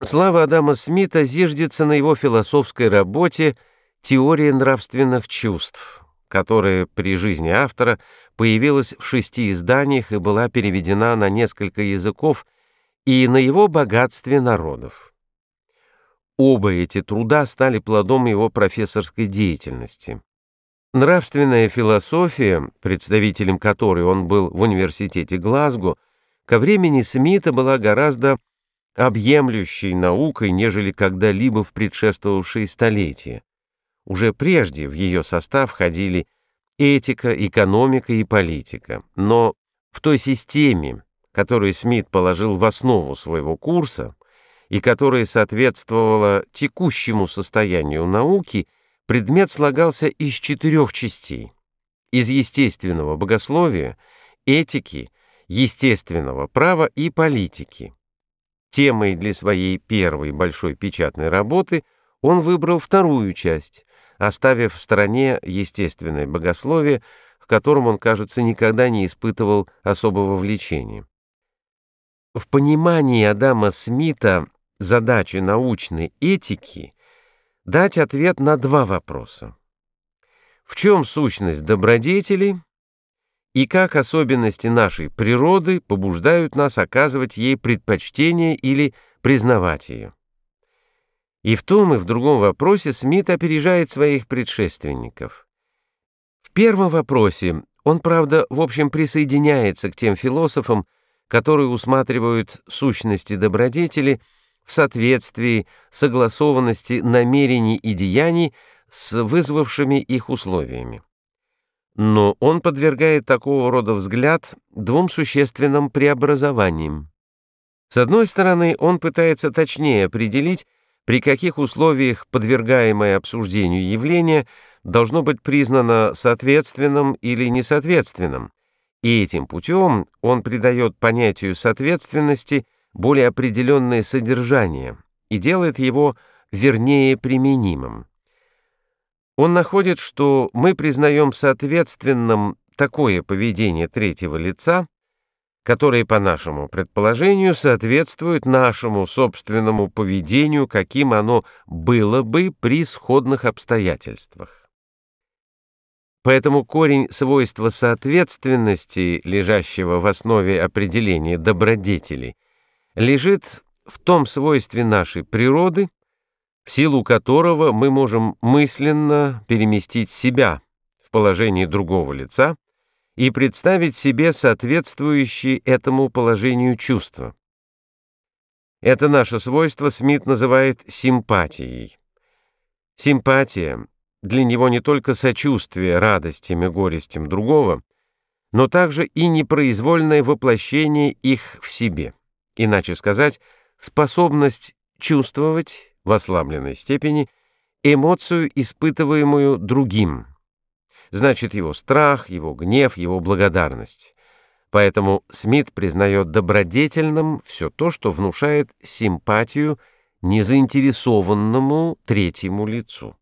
Слава Адама Смита зиждется на его философской работе «Теория нравственных чувств», которая при жизни автора появилась в шести изданиях и была переведена на несколько языков и на его богатстве народов. Оба эти труда стали плодом его профессорской деятельности. Нравственная философия, представителем которой он был в университете Глазго, ко времени Смита была гораздо объемлющей наукой, нежели когда-либо в предшествовавшие столетия. Уже прежде в ее состав входили этика, экономика и политика, но в той системе, которую Смит положил в основу своего курса и которая соответствовала текущему состоянию науки, предмет слагался из четырех частей. Из естественного богословия, этики, естественного права и политики. Темой для своей первой большой печатной работы он выбрал вторую часть, оставив в стороне естественное богословие, к которому он, кажется, никогда не испытывал особого влечения. В понимании Адама Смита задачи научной этики дать ответ на два вопроса. В чем сущность добродетели и как особенности нашей природы побуждают нас оказывать ей предпочтение или признавать ее. И в том и в другом вопросе Смит опережает своих предшественников. В первом вопросе он, правда, в общем присоединяется к тем философам, которые усматривают сущности добродетели в соответствии, согласованности намерений и деяний с вызвавшими их условиями. Но он подвергает такого рода взгляд двум существенным преобразованиям. С одной стороны, он пытается точнее определить, при каких условиях подвергаемое обсуждению явление должно быть признано соответственным или несоответственным, и этим путем он придает понятию соответственности более определенное содержание и делает его вернее применимым. Он находит, что мы признаем соответственным такое поведение третьего лица, которое, по нашему предположению, соответствует нашему собственному поведению, каким оно было бы при сходных обстоятельствах. Поэтому корень свойства соответственности, лежащего в основе определения добродетели, лежит в том свойстве нашей природы, в силу которого мы можем мысленно переместить себя в положение другого лица и представить себе соответствующие этому положению чувства. Это наше свойство Смит называет симпатией. Симпатия для него не только сочувствие радостям и горестям другого, но также и непроизвольное воплощение их в себе. Иначе сказать, способность чувствовать в ослабленной степени эмоцию, испытываемую другим. Значит, его страх, его гнев, его благодарность. Поэтому Смит признает добродетельным все то, что внушает симпатию незаинтересованному третьему лицу.